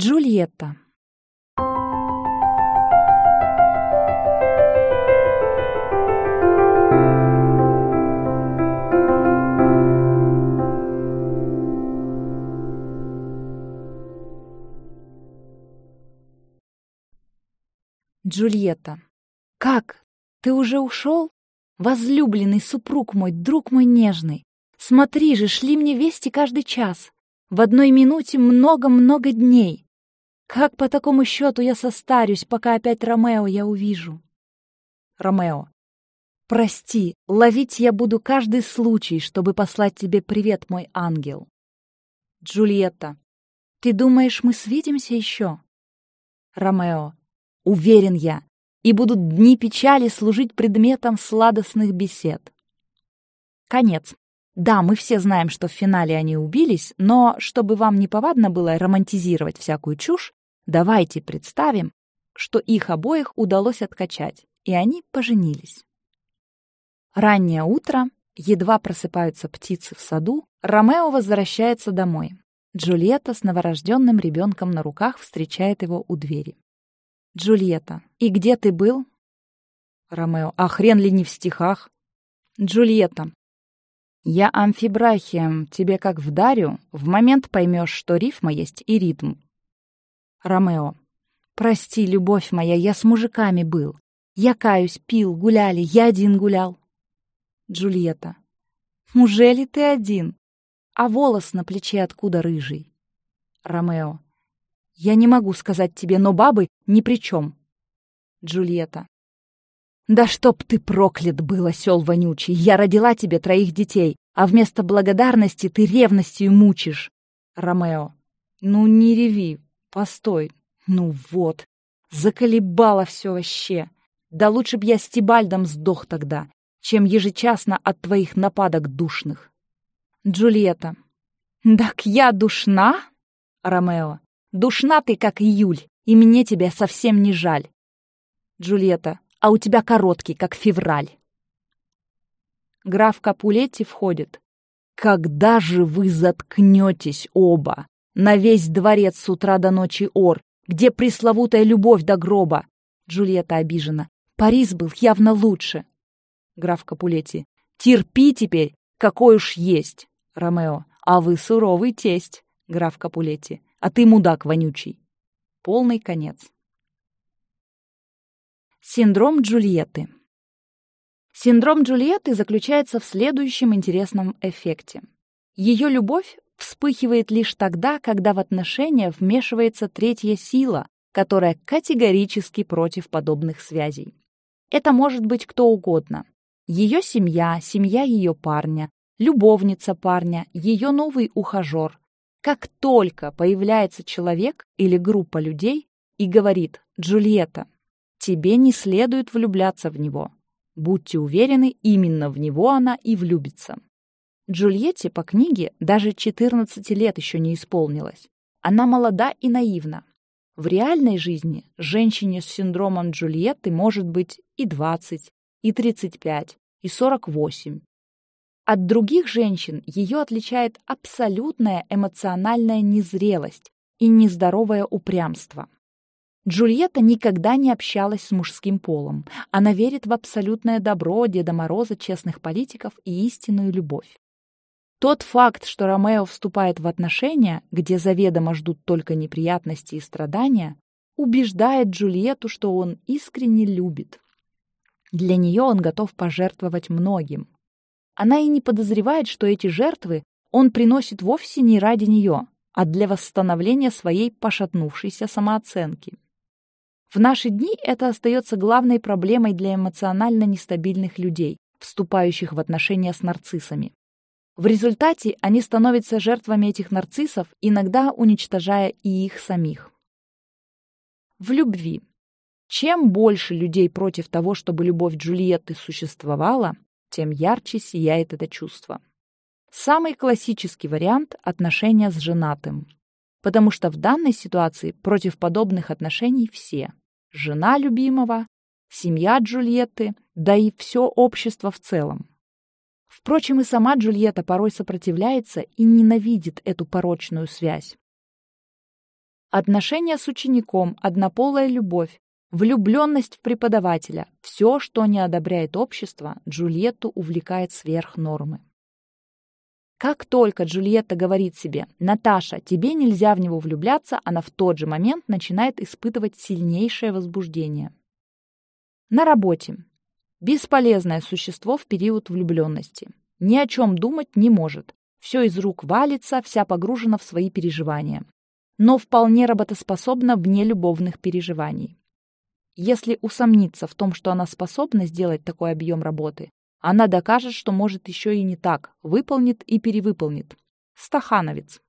Джульетта. Джульетта. Как? Ты уже ушел? Возлюбленный супруг мой, друг мой нежный. Смотри же, шли мне вести каждый час. В одной минуте много-много дней. Как по такому счету я состарюсь, пока опять Ромео я увижу? Ромео. Прости, ловить я буду каждый случай, чтобы послать тебе привет, мой ангел. Джульетта. Ты думаешь, мы свидимся еще? Ромео. Уверен я, и будут дни печали служить предметом сладостных бесед. Конец. Да, мы все знаем, что в финале они убились, но чтобы вам не повадно было романтизировать всякую чушь, давайте представим, что их обоих удалось откачать, и они поженились. Раннее утро, едва просыпаются птицы в саду, Ромео возвращается домой. Джульетта с новорожденным ребенком на руках встречает его у двери. Джульетта. «И где ты был?» Ромео. «А хрен ли не в стихах?» Джульетта. «Я амфибрахия, тебе как вдарю, в момент поймешь, что рифма есть и ритм». Ромео. «Прости, любовь моя, я с мужиками был. Я каюсь, пил, гуляли, я один гулял». Джульетта. «Мужели ты один? А волос на плече откуда рыжий?» Ромео. Я не могу сказать тебе, но бабы ни при чем. Джульетта. Да чтоб ты проклят был, осел вонючий! Я родила тебе троих детей, а вместо благодарности ты ревностью мучишь. Ромео. Ну не реви, постой. Ну вот, заколебало все вообще. Да лучше б я с Тибальдом сдох тогда, чем ежечасно от твоих нападок душных. Джульетта. Так я душна? Ромео. Душна ты, как июль, и мне тебя совсем не жаль. Джульетта, а у тебя короткий, как февраль. Граф Капулетти входит. Когда же вы заткнетесь оба? На весь дворец с утра до ночи ор. Где пресловутая любовь до гроба? Джульетта обижена. Парис был явно лучше. Граф Капулетти. Терпи теперь, какой уж есть. Ромео. А вы суровый тесть. Граф Капулетти а ты мудак вонючий. Полный конец. Синдром Джульетты. Синдром Джульетты заключается в следующем интересном эффекте. Ее любовь вспыхивает лишь тогда, когда в отношения вмешивается третья сила, которая категорически против подобных связей. Это может быть кто угодно. Ее семья, семья ее парня, любовница парня, ее новый ухажер, как только появляется человек или группа людей и говорит «Джульетта, тебе не следует влюбляться в него», будьте уверены, именно в него она и влюбится. Джульетте по книге даже 14 лет еще не исполнилось. Она молода и наивна. В реальной жизни женщине с синдромом Джульетты может быть и 20, и 35, и 48, от других женщин ее отличает абсолютная эмоциональная незрелость и нездоровое упрямство. Джульетта никогда не общалась с мужским полом. Она верит в абсолютное добро Деда Мороза, честных политиков и истинную любовь. Тот факт, что Ромео вступает в отношения, где заведомо ждут только неприятности и страдания, убеждает Джульетту, что он искренне любит. Для нее он готов пожертвовать многим. Она и не подозревает, что эти жертвы он приносит вовсе не ради нее, а для восстановления своей пошатнувшейся самооценки. В наши дни это остается главной проблемой для эмоционально нестабильных людей, вступающих в отношения с нарциссами. В результате они становятся жертвами этих нарциссов, иногда уничтожая и их самих. В любви. Чем больше людей против того, чтобы любовь Джульетты существовала, тем ярче сияет это чувство. Самый классический вариант – отношения с женатым. Потому что в данной ситуации против подобных отношений все – жена любимого, семья Джульетты, да и все общество в целом. Впрочем, и сама Джульетта порой сопротивляется и ненавидит эту порочную связь. Отношения с учеником, однополая любовь, влюбленность в преподавателя – все, что не одобряет общество, Джульетту увлекает сверх нормы. Как только Джульетта говорит себе «Наташа, тебе нельзя в него влюбляться», она в тот же момент начинает испытывать сильнейшее возбуждение. На работе. Бесполезное существо в период влюбленности. Ни о чем думать не может. Все из рук валится, вся погружена в свои переживания. Но вполне работоспособна вне любовных переживаний. Если усомниться в том, что она способна сделать такой объем работы, она докажет, что может еще и не так, выполнит и перевыполнит. Стахановец.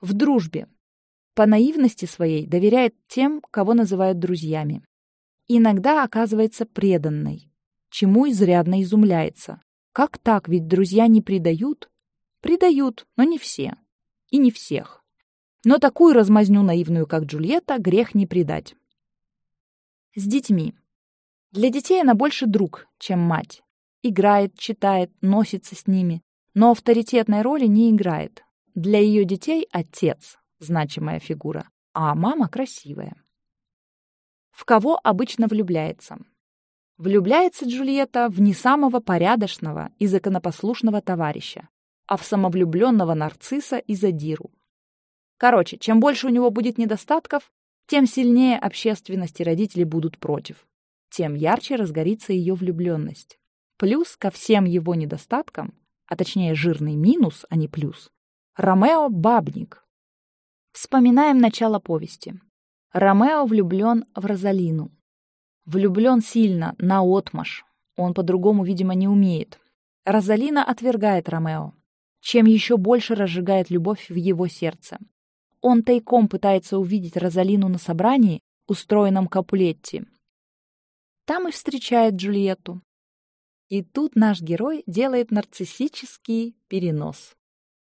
В дружбе. По наивности своей доверяет тем, кого называют друзьями. Иногда оказывается преданной, чему изрядно изумляется. Как так, ведь друзья не предают? Предают, но не все. И не всех. Но такую размазню наивную, как Джульетта, грех не предать. С детьми. Для детей она больше друг, чем мать. Играет, читает, носится с ними, но авторитетной роли не играет. Для ее детей отец – значимая фигура, а мама красивая. В кого обычно влюбляется? Влюбляется Джульетта в не самого порядочного и законопослушного товарища, а в самовлюбленного нарцисса и задиру. Короче, чем больше у него будет недостатков, тем сильнее общественность и родители будут против, тем ярче разгорится ее влюбленность. Плюс ко всем его недостаткам, а точнее жирный минус, а не плюс, Ромео — бабник. Вспоминаем начало повести. Ромео влюблен в Розалину. Влюблен сильно, наотмашь. Он по-другому, видимо, не умеет. Розалина отвергает Ромео, чем еще больше разжигает любовь в его сердце. Он тайком пытается увидеть Розалину на собрании, устроенном Капулетти. Там и встречает Джульетту. И тут наш герой делает нарциссический перенос.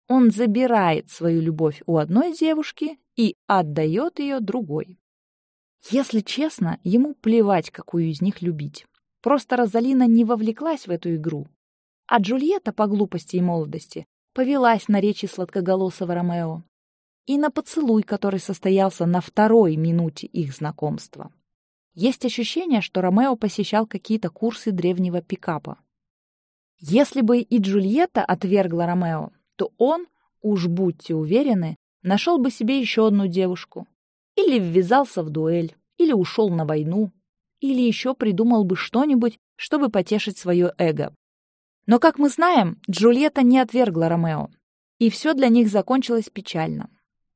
Он забирает свою любовь у одной девушки и отдает ее другой. Если честно, ему плевать, какую из них любить. Просто Розалина не вовлеклась в эту игру. А Джульетта, по глупости и молодости, повелась на речи сладкоголосого Ромео и на поцелуй, который состоялся на второй минуте их знакомства. Есть ощущение, что Ромео посещал какие-то курсы древнего пикапа. Если бы и Джульетта отвергла Ромео, то он, уж будьте уверены, нашел бы себе еще одну девушку. Или ввязался в дуэль, или ушел на войну, или еще придумал бы что-нибудь, чтобы потешить свое эго. Но, как мы знаем, Джульетта не отвергла Ромео, и все для них закончилось печально.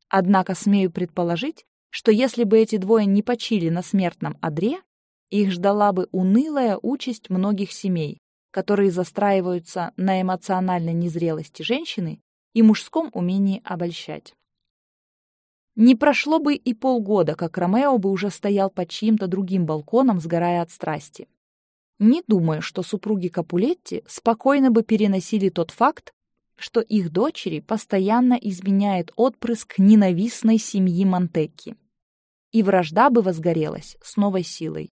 Однако смею предположить, что если бы эти двое не почили на смертном одре, их ждала бы унылая участь многих семей, которые застраиваются на эмоциональной незрелости женщины и мужском умении обольщать. Не прошло бы и полгода, как Ромео бы уже стоял под чьим-то другим балконом, сгорая от страсти. Не думаю, что супруги Капулетти спокойно бы переносили тот факт, что их дочери постоянно изменяет отпрыск ненавистной семьи Монтекки и вражда бы возгорелась с новой силой.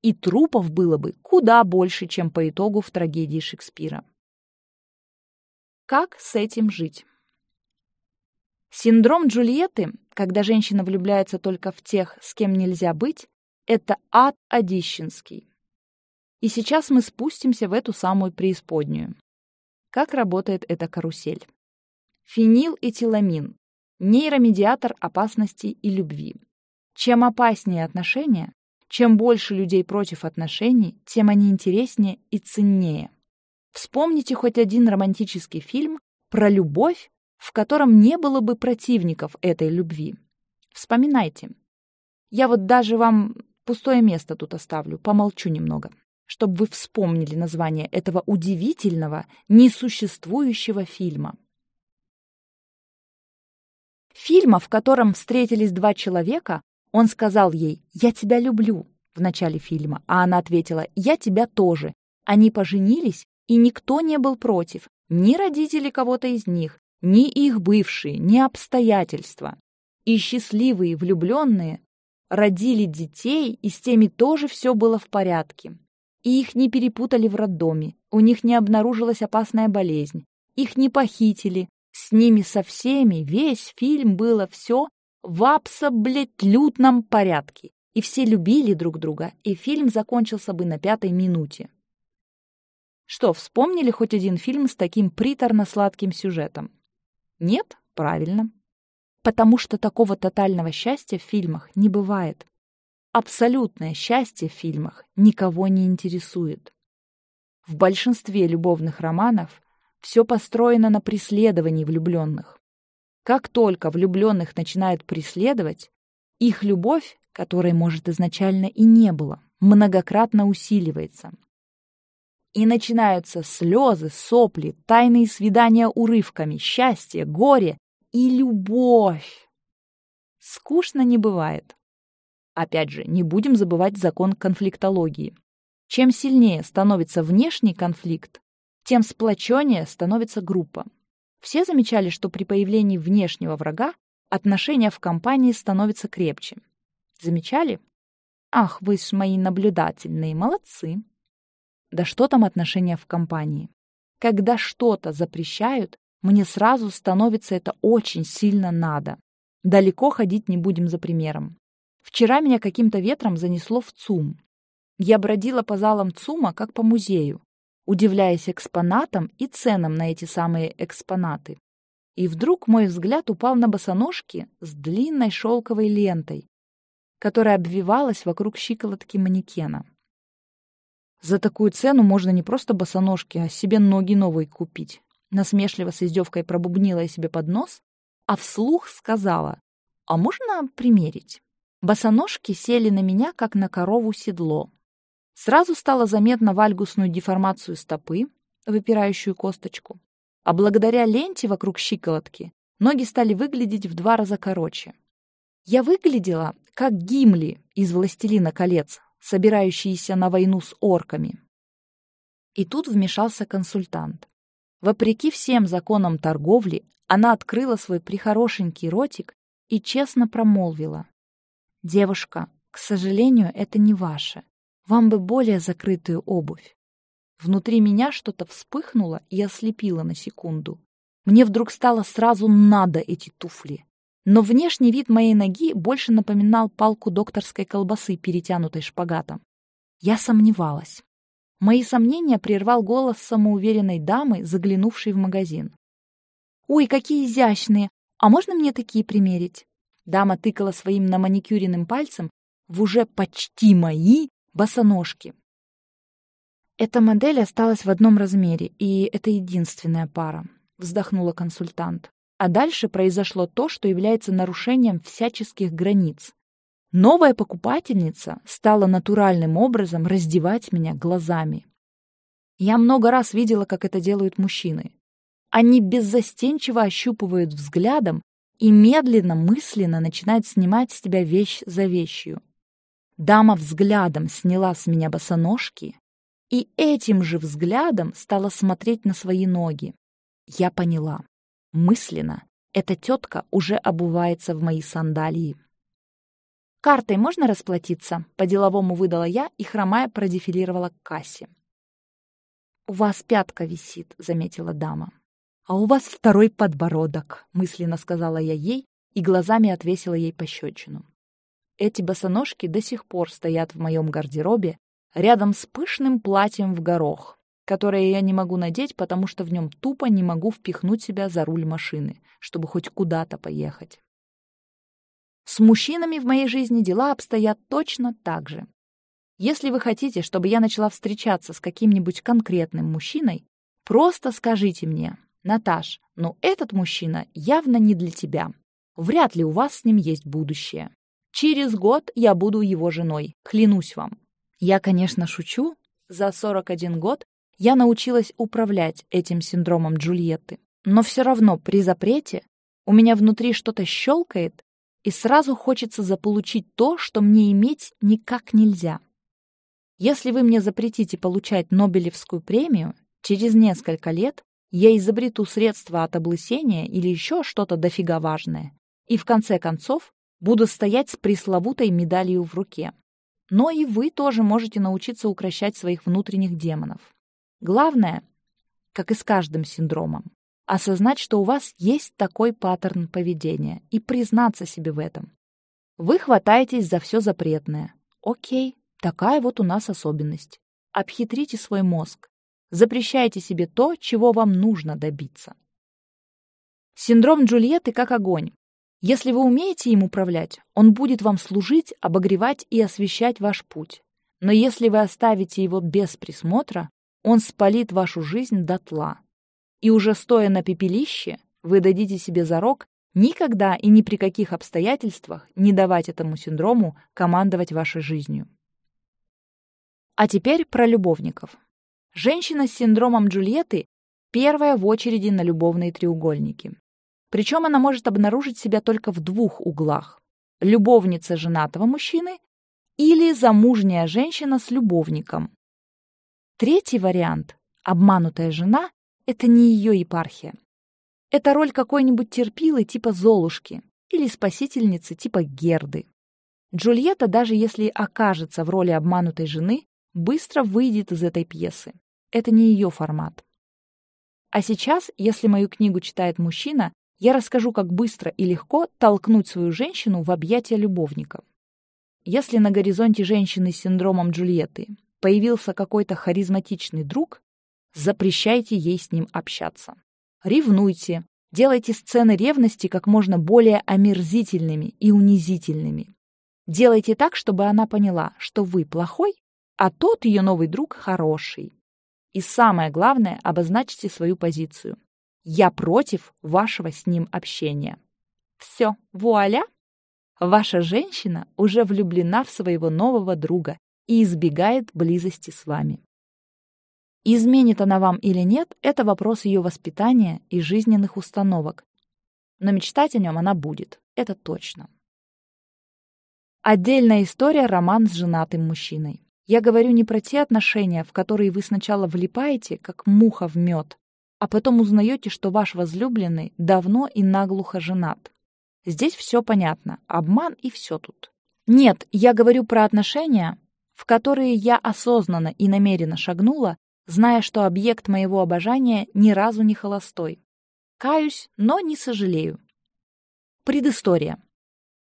И трупов было бы куда больше, чем по итогу в трагедии Шекспира. Как с этим жить? Синдром Джульетты, когда женщина влюбляется только в тех, с кем нельзя быть, это ад Одищенский. И сейчас мы спустимся в эту самую преисподнюю. Как работает эта карусель? Фенилэтиламин – нейромедиатор опасности и любви. Чем опаснее отношения, чем больше людей против отношений, тем они интереснее и ценнее. Вспомните хоть один романтический фильм про любовь, в котором не было бы противников этой любви. Вспоминайте. Я вот даже вам пустое место тут оставлю, помолчу немного, чтобы вы вспомнили название этого удивительного, несуществующего фильма. Фильма, в котором встретились два человека, он сказал ей «Я тебя люблю» в начале фильма, а она ответила «Я тебя тоже». Они поженились, и никто не был против, ни родители кого-то из них, ни их бывшие, ни обстоятельства. И счастливые влюбленные родили детей, и с теми тоже все было в порядке. И их не перепутали в роддоме, у них не обнаружилась опасная болезнь, их не похитили, с ними со всеми весь фильм было все в абсолютном порядке, и все любили друг друга, и фильм закончился бы на пятой минуте. Что, вспомнили хоть один фильм с таким приторно-сладким сюжетом? Нет? Правильно. Потому что такого тотального счастья в фильмах не бывает. Абсолютное счастье в фильмах никого не интересует. В большинстве любовных романов все построено на преследовании влюбленных. Как только влюбленных начинают преследовать, их любовь, которой, может, изначально и не было, многократно усиливается. И начинаются слезы, сопли, тайные свидания урывками, счастье, горе и любовь. Скучно не бывает. Опять же, не будем забывать закон конфликтологии. Чем сильнее становится внешний конфликт, тем сплоченнее становится группа. Все замечали, что при появлении внешнего врага отношения в компании становятся крепче. Замечали? Ах, вы ж мои наблюдательные, молодцы. Да что там отношения в компании? Когда что-то запрещают, мне сразу становится это очень сильно надо. Далеко ходить не будем за примером. Вчера меня каким-то ветром занесло в ЦУМ. Я бродила по залам ЦУМа, как по музею, удивляясь экспонатам и ценам на эти самые экспонаты. И вдруг мой взгляд упал на босоножки с длинной шелковой лентой, которая обвивалась вокруг щиколотки манекена. За такую цену можно не просто босоножки, а себе ноги новые купить. Насмешливо с издевкой пробубнила я себе под нос, а вслух сказала, «А можно примерить?» Босоножки сели на меня, как на корову седло. Сразу стало заметно вальгусную деформацию стопы, выпирающую косточку. А благодаря ленте вокруг щиколотки ноги стали выглядеть в два раза короче. Я выглядела, как Гимли из «Властелина колец», собирающийся на войну с орками. И тут вмешался консультант. Вопреки всем законам торговли, она открыла свой прихорошенький ротик и честно промолвила. «Девушка, к сожалению, это не ваше. Вам бы более закрытую обувь». Внутри меня что-то вспыхнуло и ослепило на секунду. Мне вдруг стало сразу надо эти туфли. Но внешний вид моей ноги больше напоминал палку докторской колбасы, перетянутой шпагатом. Я сомневалась. Мои сомнения прервал голос самоуверенной дамы, заглянувшей в магазин. «Ой, какие изящные! А можно мне такие примерить?» Дама тыкала своим наманикюренным пальцем в уже почти мои босоножки. Эта модель осталась в одном размере, и это единственная пара, вздохнула консультант. А дальше произошло то, что является нарушением всяческих границ. Новая покупательница стала натуральным образом раздевать меня глазами. Я много раз видела, как это делают мужчины. Они беззастенчиво ощупывают взглядом и медленно, мысленно начинает снимать с тебя вещь за вещью. Дама взглядом сняла с меня босоножки и этим же взглядом стала смотреть на свои ноги. Я поняла. Мысленно. Эта тетка уже обувается в мои сандалии. «Картой можно расплатиться?» — по-деловому выдала я и, хромая, продефилировала к кассе. «У вас пятка висит», — заметила дама. «А у вас второй подбородок», — мысленно сказала я ей и глазами отвесила ей пощечину. Эти босоножки до сих пор стоят в моем гардеробе рядом с пышным платьем в горох, которое я не могу надеть, потому что в нем тупо не могу впихнуть себя за руль машины, чтобы хоть куда-то поехать. С мужчинами в моей жизни дела обстоят точно так же. Если вы хотите, чтобы я начала встречаться с каким-нибудь конкретным мужчиной, просто скажите мне, Наташ, но этот мужчина явно не для тебя. Вряд ли у вас с ним есть будущее. Через год я буду его женой, клянусь вам. Я, конечно, шучу. За 41 год я научилась управлять этим синдромом Джульетты. Но все равно при запрете у меня внутри что-то щелкает, и сразу хочется заполучить то, что мне иметь никак нельзя. Если вы мне запретите получать Нобелевскую премию, через несколько лет я изобрету средства от облысения или еще что-то дофига важное, и в конце концов буду стоять с пресловутой медалью в руке. Но и вы тоже можете научиться укращать своих внутренних демонов. Главное, как и с каждым синдромом, осознать, что у вас есть такой паттерн поведения и признаться себе в этом. Вы хватаетесь за все запретное. Окей, такая вот у нас особенность. Обхитрите свой мозг. Запрещайте себе то, чего вам нужно добиться. Синдром Джульетты как огонь. Если вы умеете им управлять, он будет вам служить, обогревать и освещать ваш путь. Но если вы оставите его без присмотра, он спалит вашу жизнь дотла. И уже стоя на пепелище, вы дадите себе зарок никогда и ни при каких обстоятельствах не давать этому синдрому командовать вашей жизнью. А теперь про любовников. Женщина с синдромом Джульетты первая в очереди на любовные треугольники. Причем она может обнаружить себя только в двух углах. Любовница женатого мужчины или замужняя женщина с любовником. Третий вариант – обманутая жена – это не ее епархия. Это роль какой-нибудь терпилы типа Золушки или спасительницы типа Герды. Джульетта, даже если окажется в роли обманутой жены, быстро выйдет из этой пьесы. Это не ее формат. А сейчас, если мою книгу читает мужчина, я расскажу, как быстро и легко толкнуть свою женщину в объятия любовника. Если на горизонте женщины с синдромом Джульетты появился какой-то харизматичный друг, запрещайте ей с ним общаться. Ревнуйте, делайте сцены ревности как можно более омерзительными и унизительными. Делайте так, чтобы она поняла, что вы плохой, а тот ее новый друг хороший. И самое главное, обозначьте свою позицию. Я против вашего с ним общения. Все, вуаля! Ваша женщина уже влюблена в своего нового друга и избегает близости с вами. Изменит она вам или нет, это вопрос ее воспитания и жизненных установок. Но мечтать о нем она будет, это точно. Отдельная история – роман с женатым мужчиной. Я говорю не про те отношения, в которые вы сначала влипаете, как муха в мед, а потом узнаете, что ваш возлюбленный давно и наглухо женат. Здесь все понятно, обман и все тут. Нет, я говорю про отношения, в которые я осознанно и намеренно шагнула, зная, что объект моего обожания ни разу не холостой. Каюсь, но не сожалею. Предыстория.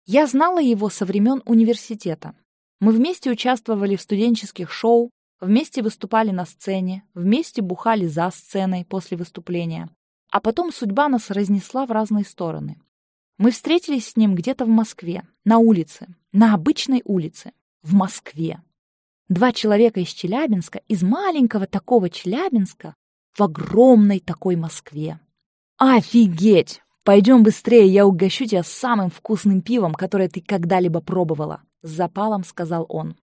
Я знала его со времен университета. Мы вместе участвовали в студенческих шоу, Вместе выступали на сцене, вместе бухали за сценой после выступления. А потом судьба нас разнесла в разные стороны. Мы встретились с ним где-то в Москве, на улице, на обычной улице, в Москве. Два человека из Челябинска, из маленького такого Челябинска, в огромной такой Москве. Офигеть! Пойдем быстрее, я угощу тебя самым вкусным пивом, которое ты когда-либо пробовала, с запалом сказал он.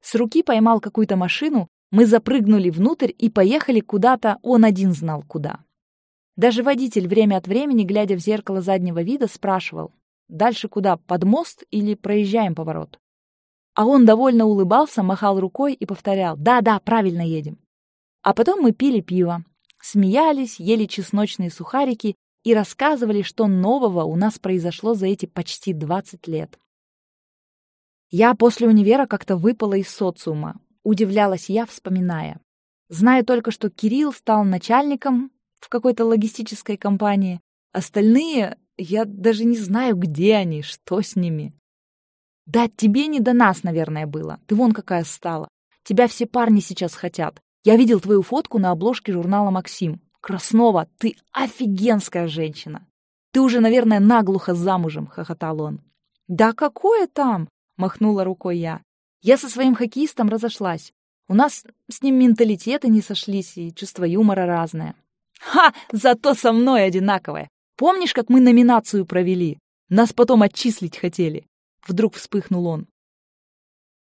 С руки поймал какую-то машину, мы запрыгнули внутрь и поехали куда-то, он один знал куда. Даже водитель время от времени, глядя в зеркало заднего вида, спрашивал, дальше куда, под мост или проезжаем поворот? А он довольно улыбался, махал рукой и повторял, да-да, правильно едем. А потом мы пили пиво, смеялись, ели чесночные сухарики и рассказывали, что нового у нас произошло за эти почти 20 лет. Я после универа как-то выпала из социума, удивлялась я, вспоминая. Знаю только, что Кирилл стал начальником в какой-то логистической компании. Остальные, я даже не знаю, где они, что с ними. Да, тебе не до нас, наверное, было. Ты вон какая стала. Тебя все парни сейчас хотят. Я видел твою фотку на обложке журнала «Максим». Краснова, ты офигенская женщина. Ты уже, наверное, наглухо замужем, хохотал он. Да какое там? махнула рукой я. Я со своим хоккеистом разошлась. У нас с ним менталитеты не сошлись и чувство юмора разное. Ха! Зато со мной одинаковое. Помнишь, как мы номинацию провели? Нас потом отчислить хотели. Вдруг вспыхнул он.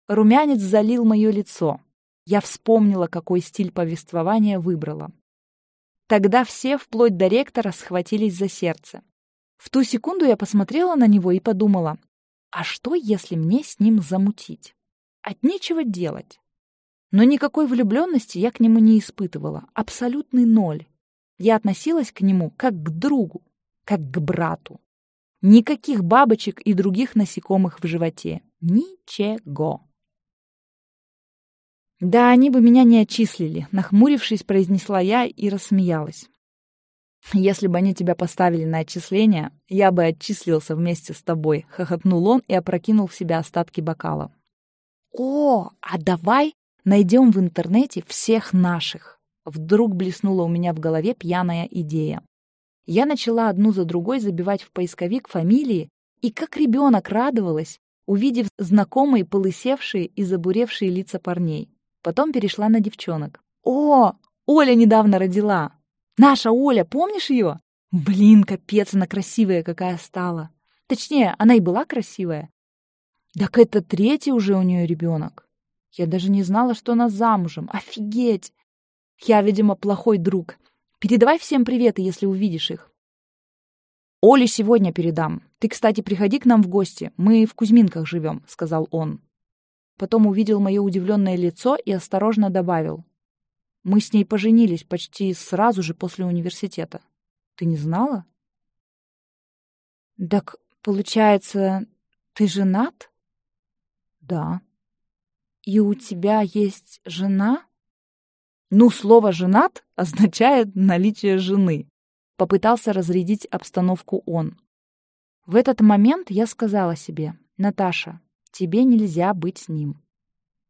Румянец залил мое лицо. Я вспомнила, какой стиль повествования выбрала. Тогда все, вплоть до ректора, схватились за сердце. В ту секунду я посмотрела на него и подумала, а что, если мне с ним замутить? От нечего делать. Но никакой влюбленности я к нему не испытывала. Абсолютный ноль. Я относилась к нему как к другу, как к брату. Никаких бабочек и других насекомых в животе. Ничего. «Да, они бы меня не отчислили», — нахмурившись, произнесла я и рассмеялась. Если бы они тебя поставили на отчисление, я бы отчислился вместе с тобой», — хохотнул он и опрокинул в себя остатки бокала. «О, а давай найдем в интернете всех наших!» Вдруг блеснула у меня в голове пьяная идея. Я начала одну за другой забивать в поисковик фамилии, и как ребенок радовалась, увидев знакомые полысевшие и забуревшие лица парней. Потом перешла на девчонок. «О, Оля недавно родила! Наша Оля, помнишь ее? Блин, капец, она красивая какая стала. Точнее, она и была красивая. Так это третий уже у нее ребенок. Я даже не знала, что она замужем. Офигеть! Я, видимо, плохой друг. Передавай всем приветы, если увидишь их. Оле сегодня передам. Ты, кстати, приходи к нам в гости. Мы в Кузьминках живем, — сказал он. Потом увидел мое удивленное лицо и осторожно добавил. Мы с ней поженились почти сразу же после университета. Ты не знала? Так, получается, ты женат? Да. И у тебя есть жена? Ну, слово «женат» означает наличие жены. Попытался разрядить обстановку он. В этот момент я сказала себе, Наташа, тебе нельзя быть с ним.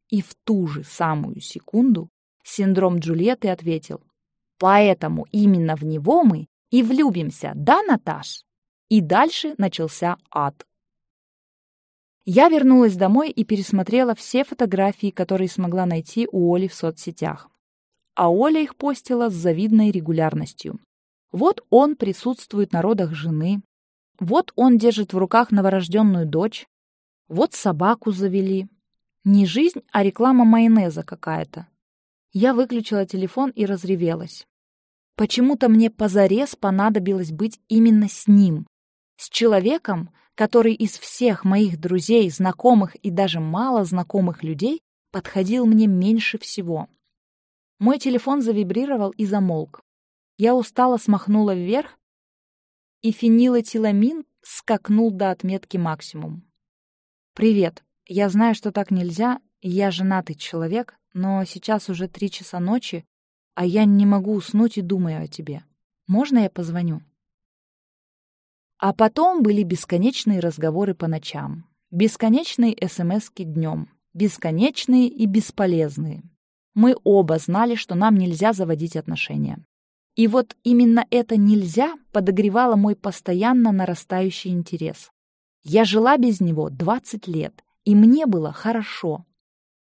И в ту же самую секунду синдром Джульетты ответил, поэтому именно в него мы и влюбимся, да, Наташ? И дальше начался ад. Я вернулась домой и пересмотрела все фотографии, которые смогла найти у Оли в соцсетях а Оля их постила с завидной регулярностью. Вот он присутствует на родах жены, вот он держит в руках новорожденную дочь, вот собаку завели. Не жизнь, а реклама майонеза какая-то. Я выключила телефон и разревелась. Почему-то мне позарез понадобилось быть именно с ним, с человеком, который из всех моих друзей, знакомых и даже мало знакомых людей подходил мне меньше всего. Мой телефон завибрировал и замолк. Я устало смахнула вверх, и фенилэтиламин скакнул до отметки максимум. «Привет. Я знаю, что так нельзя, я женатый человек, но сейчас уже три часа ночи, а я не могу уснуть и думаю о тебе. Можно я позвоню?» А потом были бесконечные разговоры по ночам, бесконечные СМСки днем, бесконечные и бесполезные. Мы оба знали, что нам нельзя заводить отношения. И вот именно это «нельзя» подогревало мой постоянно нарастающий интерес. Я жила без него 20 лет, и мне было хорошо.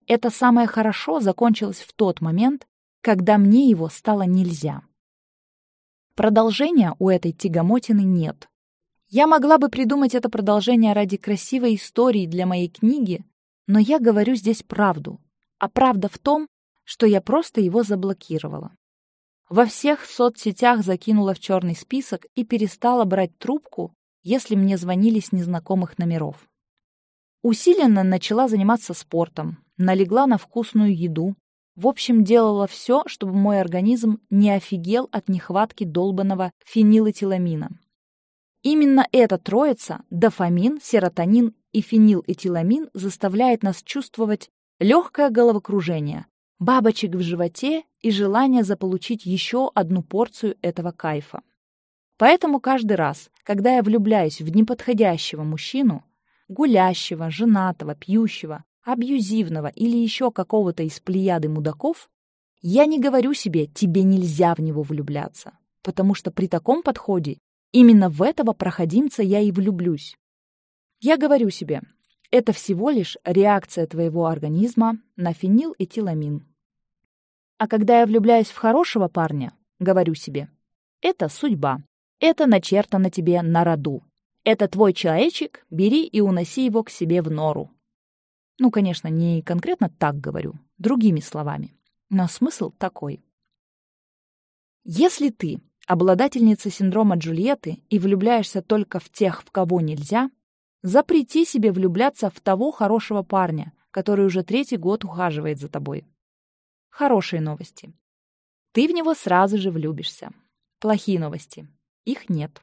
Это самое «хорошо» закончилось в тот момент, когда мне его стало нельзя. Продолжения у этой тягомотины нет. Я могла бы придумать это продолжение ради красивой истории для моей книги, но я говорю здесь правду. А правда в том, что я просто его заблокировала. Во всех соцсетях закинула в черный список и перестала брать трубку, если мне звонили с незнакомых номеров. Усиленно начала заниматься спортом, налегла на вкусную еду, в общем, делала все, чтобы мой организм не офигел от нехватки долбанного фенилэтиламина. Именно эта троица – дофамин, серотонин и фенилэтиламин – заставляет нас чувствовать легкое головокружение, бабочек в животе и желание заполучить еще одну порцию этого кайфа. Поэтому каждый раз, когда я влюбляюсь в неподходящего мужчину, гулящего, женатого, пьющего, абьюзивного или еще какого-то из плеяды мудаков, я не говорю себе «тебе нельзя в него влюбляться», потому что при таком подходе именно в этого проходимца я и влюблюсь. Я говорю себе «это всего лишь реакция твоего организма на фенилэтиламин». А когда я влюбляюсь в хорошего парня, говорю себе, это судьба, это начертано тебе на роду. Это твой человечек, бери и уноси его к себе в нору. Ну, конечно, не конкретно так говорю, другими словами. Но смысл такой. Если ты обладательница синдрома Джульетты и влюбляешься только в тех, в кого нельзя, запрети себе влюбляться в того хорошего парня, который уже третий год ухаживает за тобой. Хорошие новости. Ты в него сразу же влюбишься. Плохие новости. Их нет.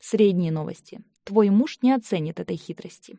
Средние новости. Твой муж не оценит этой хитрости.